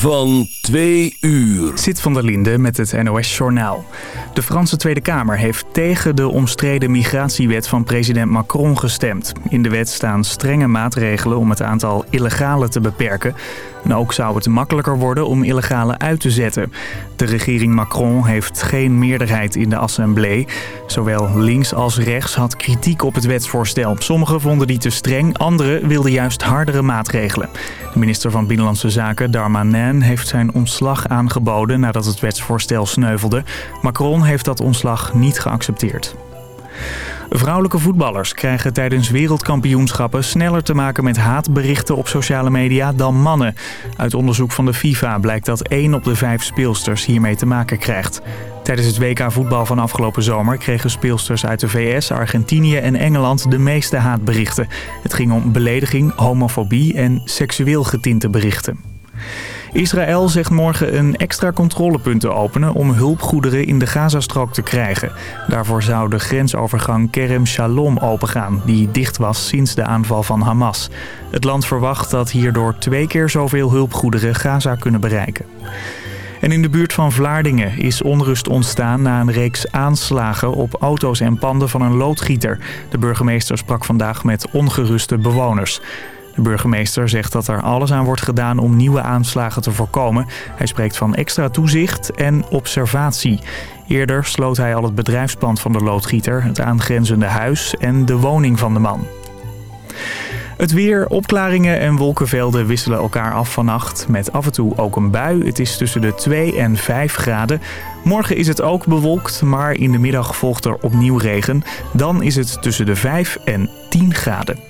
van 2 uur. Zit van der Linde met het NOS Journaal. De Franse Tweede Kamer heeft tegen de omstreden migratiewet van president Macron gestemd. In de wet staan strenge maatregelen om het aantal illegalen te beperken. En ook zou het makkelijker worden om illegalen uit te zetten. De regering Macron heeft geen meerderheid in de Assemblée. Zowel links als rechts had kritiek op het wetsvoorstel. Sommigen vonden die te streng, anderen wilden juist hardere maatregelen. De minister van Binnenlandse Zaken, Darmanin, heeft zijn ontslag aangeboden nadat het wetsvoorstel sneuvelde. Macron heeft dat ontslag niet geaccepteerd. Vrouwelijke voetballers krijgen tijdens wereldkampioenschappen sneller te maken met haatberichten op sociale media dan mannen. Uit onderzoek van de FIFA blijkt dat 1 op de 5 speelsters hiermee te maken krijgt. Tijdens het WK voetbal van afgelopen zomer kregen speelsters uit de VS, Argentinië en Engeland de meeste haatberichten. Het ging om belediging, homofobie en seksueel getinte berichten. Israël zegt morgen een extra controlepunt te openen om hulpgoederen in de Gazastrook te krijgen. Daarvoor zou de grensovergang Kerem Shalom opengaan, die dicht was sinds de aanval van Hamas. Het land verwacht dat hierdoor twee keer zoveel hulpgoederen Gaza kunnen bereiken. En in de buurt van Vlaardingen is onrust ontstaan na een reeks aanslagen op auto's en panden van een loodgieter. De burgemeester sprak vandaag met ongeruste bewoners. De burgemeester zegt dat er alles aan wordt gedaan om nieuwe aanslagen te voorkomen. Hij spreekt van extra toezicht en observatie. Eerder sloot hij al het bedrijfspand van de loodgieter, het aangrenzende huis en de woning van de man. Het weer, opklaringen en wolkenvelden wisselen elkaar af vannacht. Met af en toe ook een bui. Het is tussen de 2 en 5 graden. Morgen is het ook bewolkt, maar in de middag volgt er opnieuw regen. Dan is het tussen de 5 en 10 graden.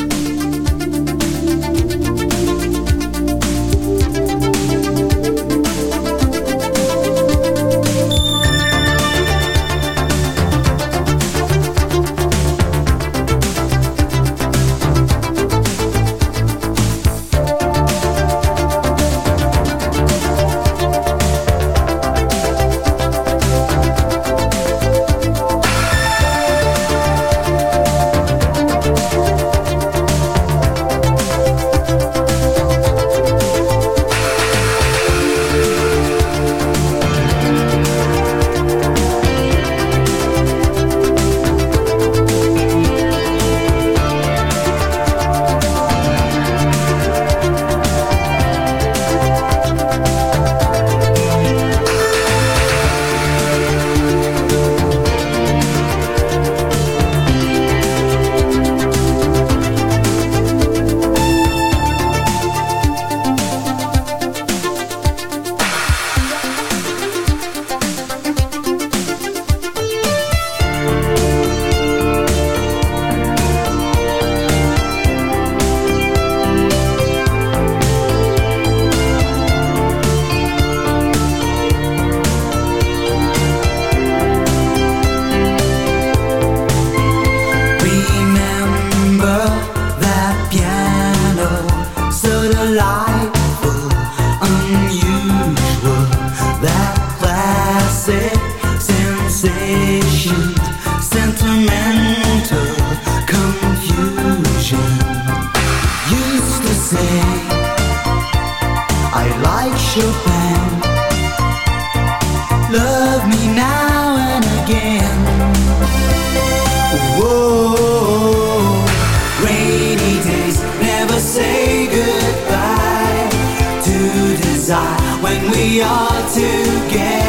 We are together.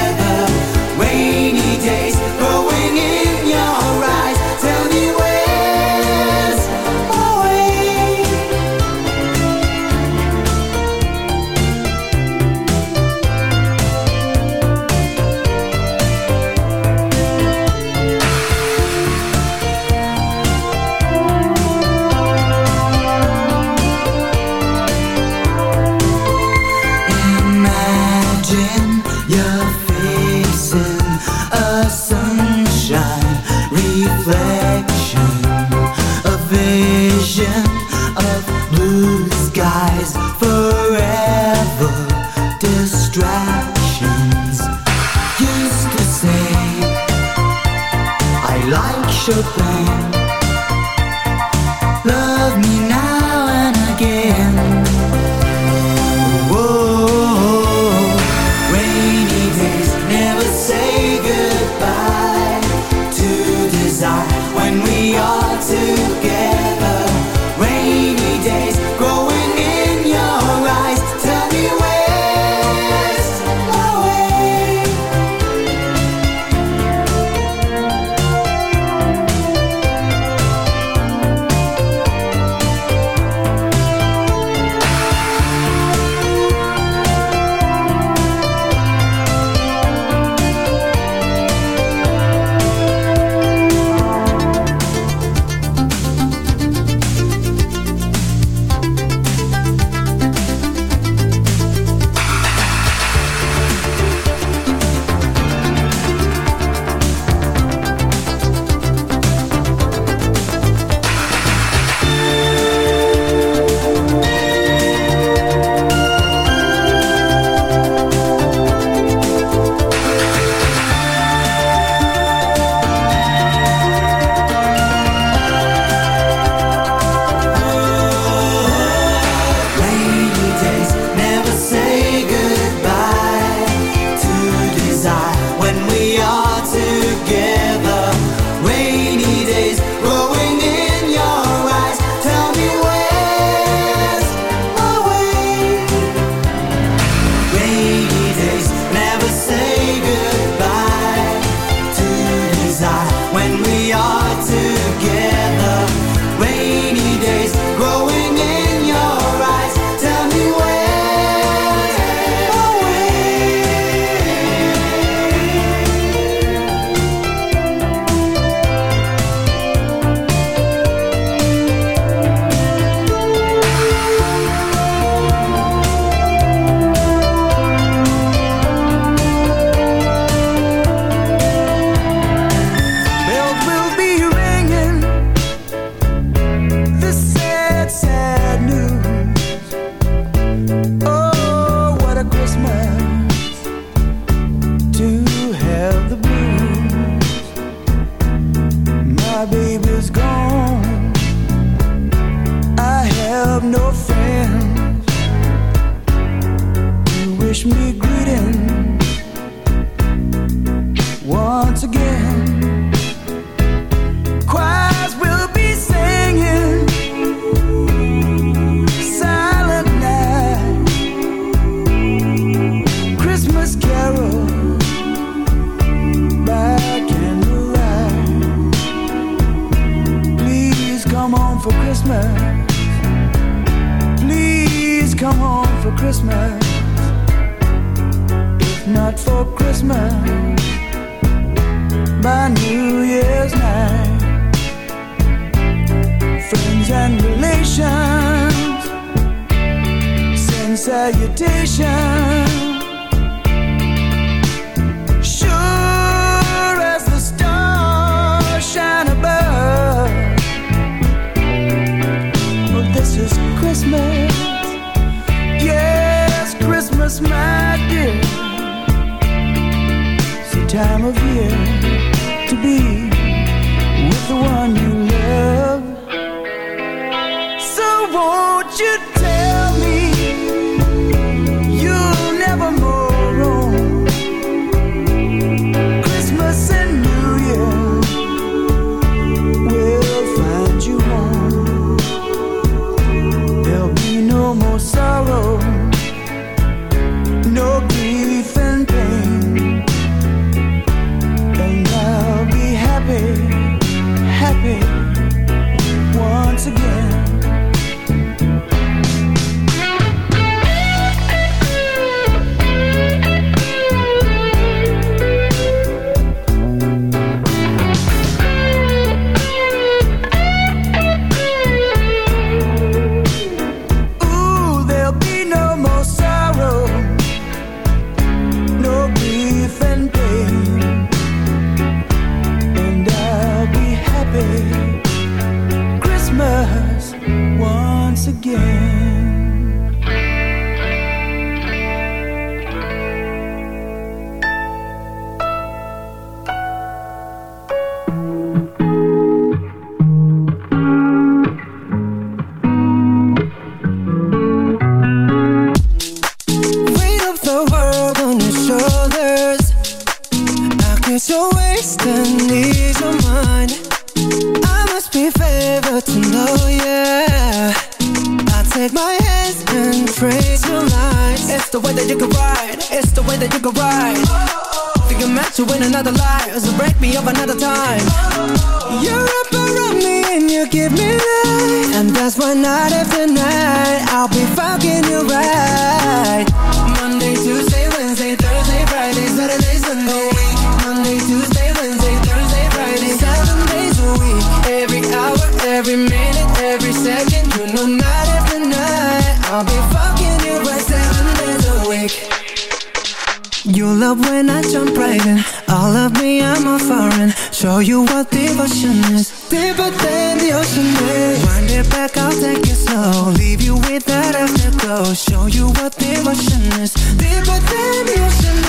slow Leave you with that afterglow Show you what the emotion is. Deeper than the ocean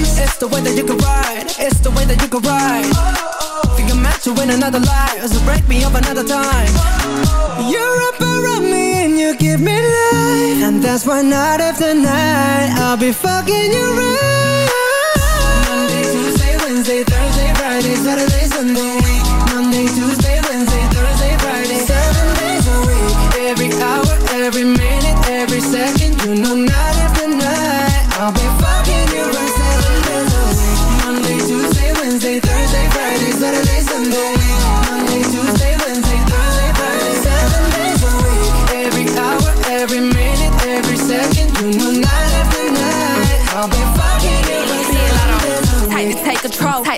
is. It's the way that you can ride. It's the way that you can ride. Oh, oh. Think I'm to win another life. So break me up another time. Oh, You wrap around me and you give me life. And that's why night after night I'll be fucking you right. Monday, Tuesday, Wednesday, Thursday, Friday, Saturday, Sunday.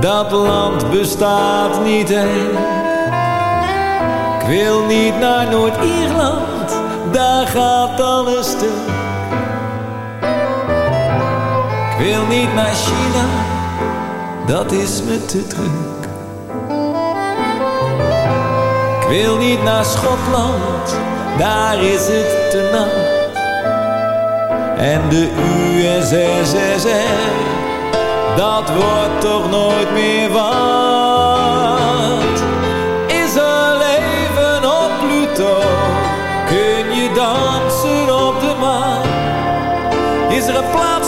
Dat land bestaat niet echt. Ik wil niet naar Noord-Ierland, daar gaat alles stuk. Ik wil niet naar China, dat is me te druk. Ik wil niet naar Schotland, daar is het te nat. En de USSR, dat wordt toch nooit meer wat. dansen op de maan? Is er een plaats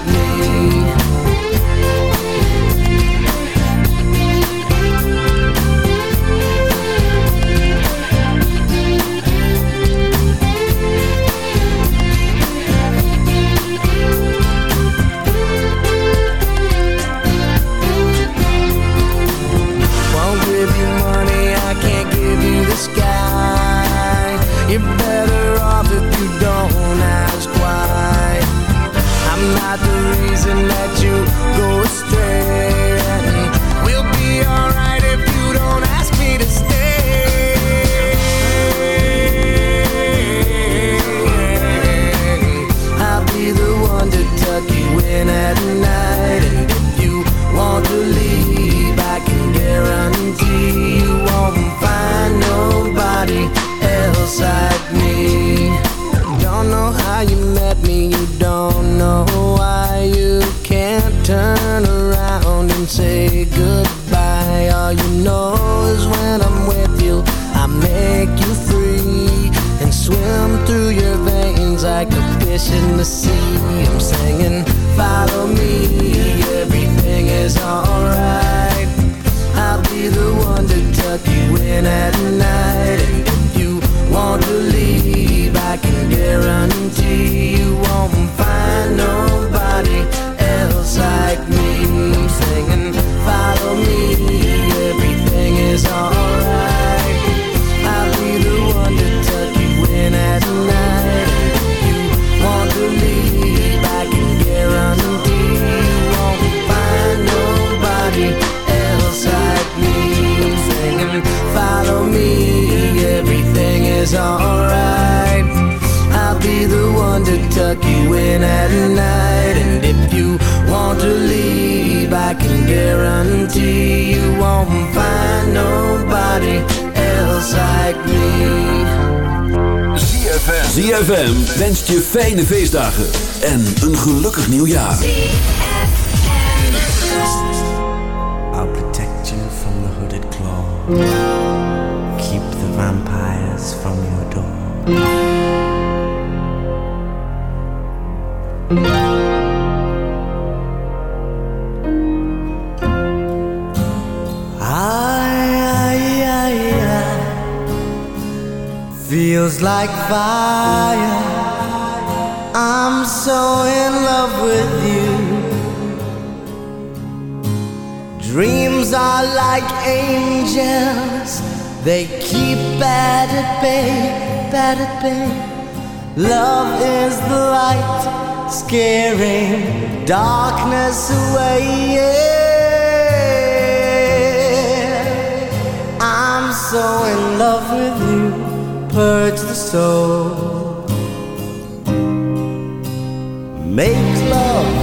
fish in the sea. I'm singing, follow me. fijne feestdagen. happy. Love is the light, scaring darkness away. Yeah. I'm so in love with you, purge the soul. Make love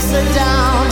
sit down.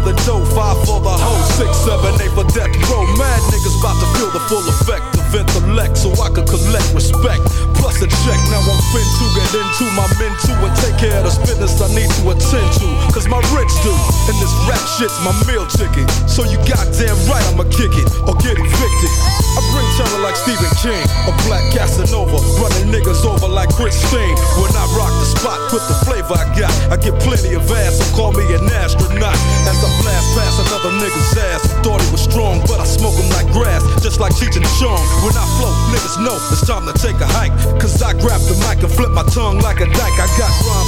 The dough, five for the hoe, six, seven, eight for death row. Mad niggas about to feel the full effect of intellect, so I could collect respect. Plus a check, now I'm fin to get into my men take care of the business I need to attend to. Cause my rich do, and this rap shit's my meal ticket. So you goddamn right I'ma kick it or get evicted. I bring terror like Stephen King, a black Casanova, running niggas over like Christine. When I rock the spot, with the flavor I got. I get plenty of ass, so call me an astronaut. As I blast past another nigga's ass, thought he was strong, but I smoke him like grass, just like Cheech and Chong. When I flow, niggas know it's time to take a hike. Cause I grab the mic and flip my tongue like a dyke. I got rhymes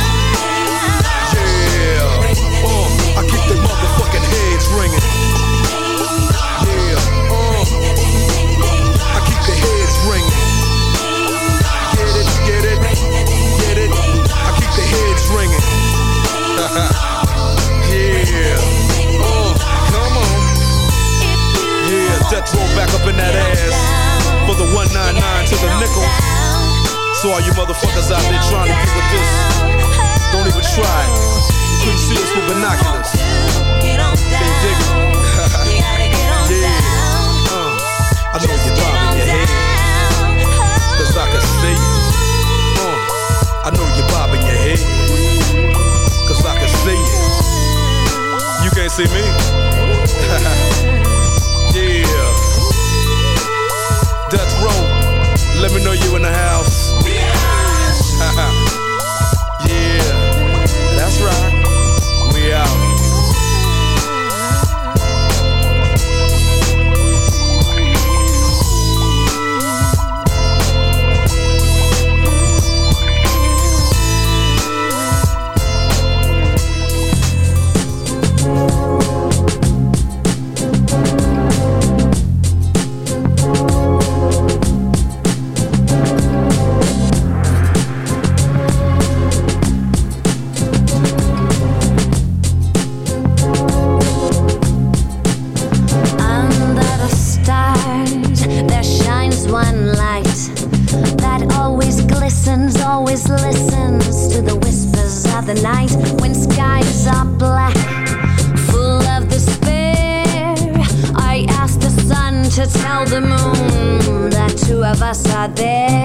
To tell the moon that two of us are there.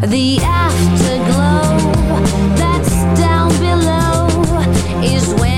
The afterglow that's down below is when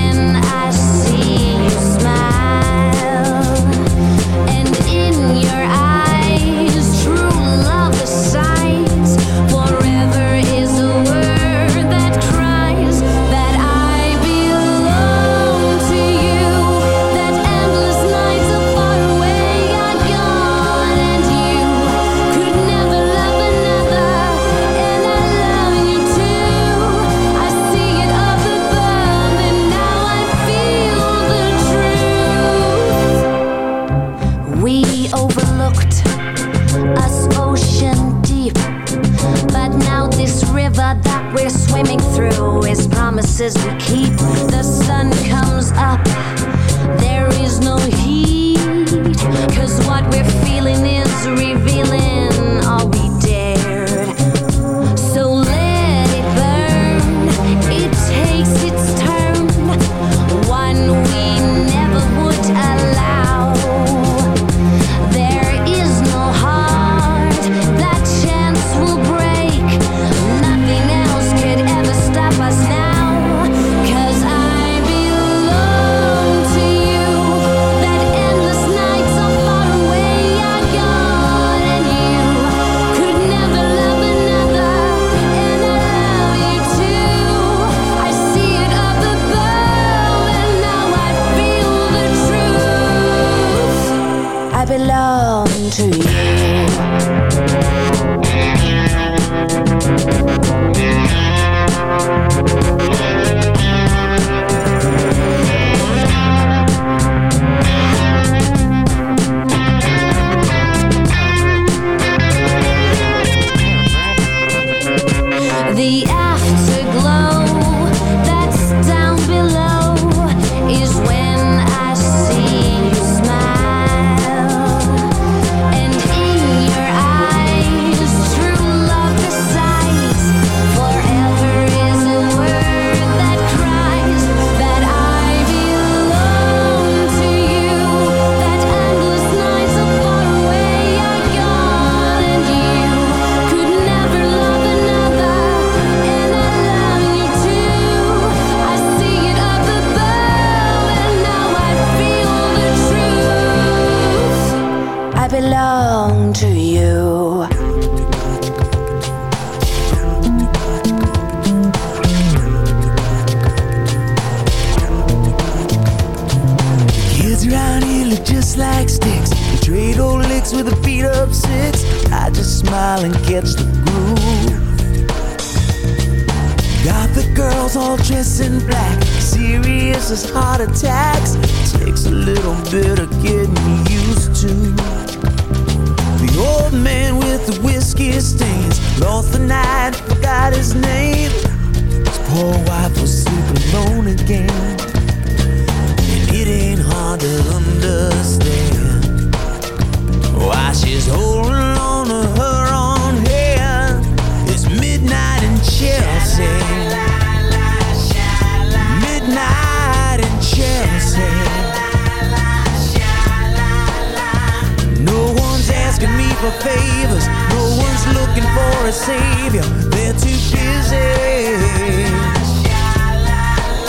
for favors. No one's looking for a savior. They're too busy.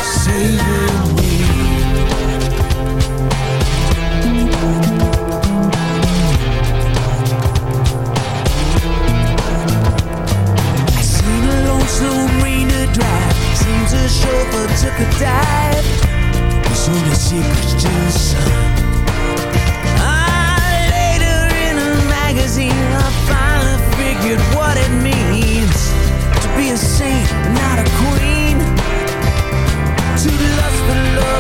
Saving me. I seen a lone slow drive. Seems a chauffeur took a dive. There's only secrets to the sun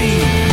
free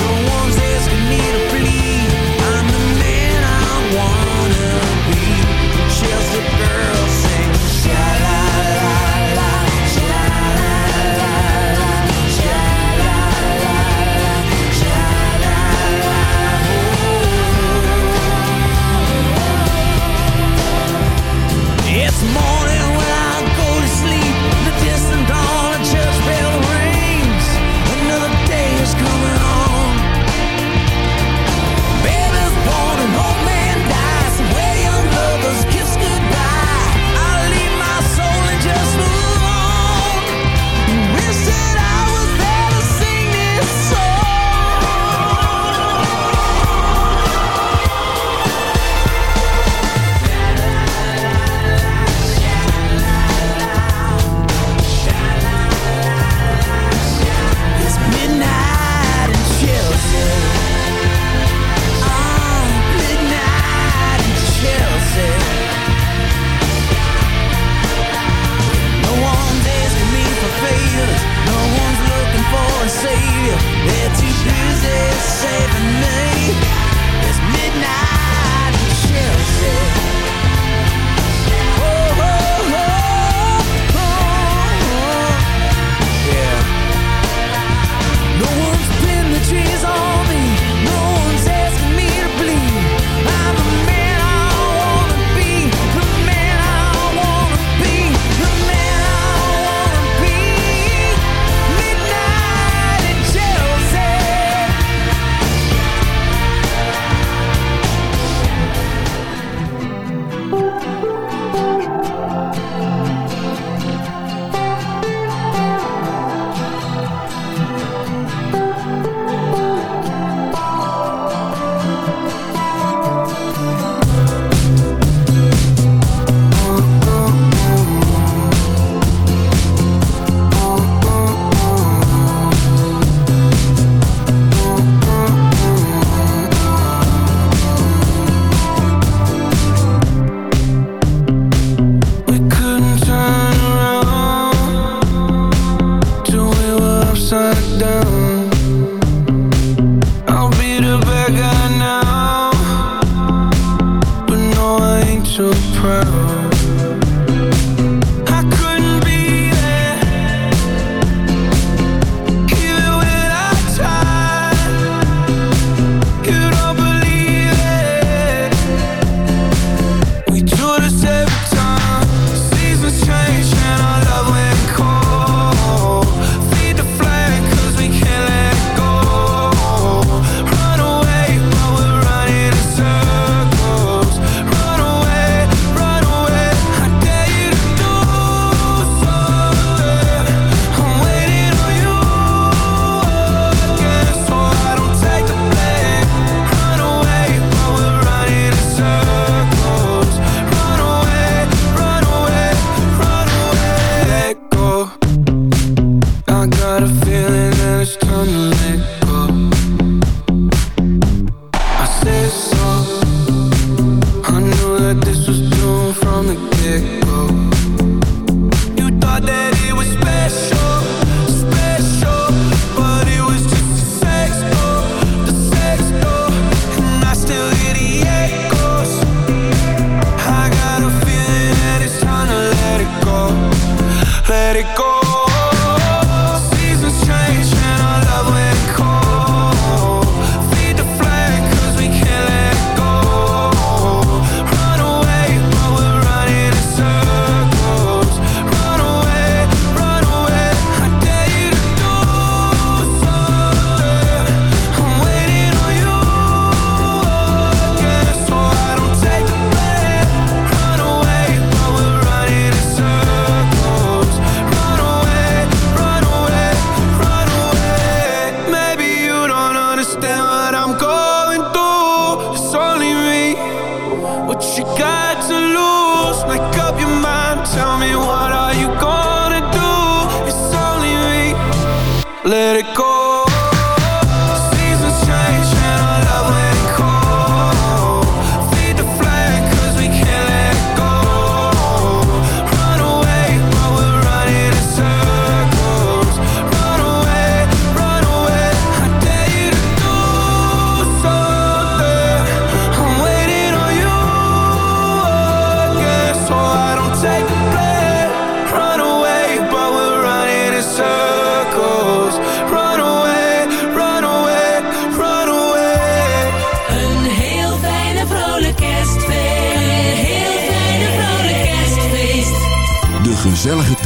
so proud.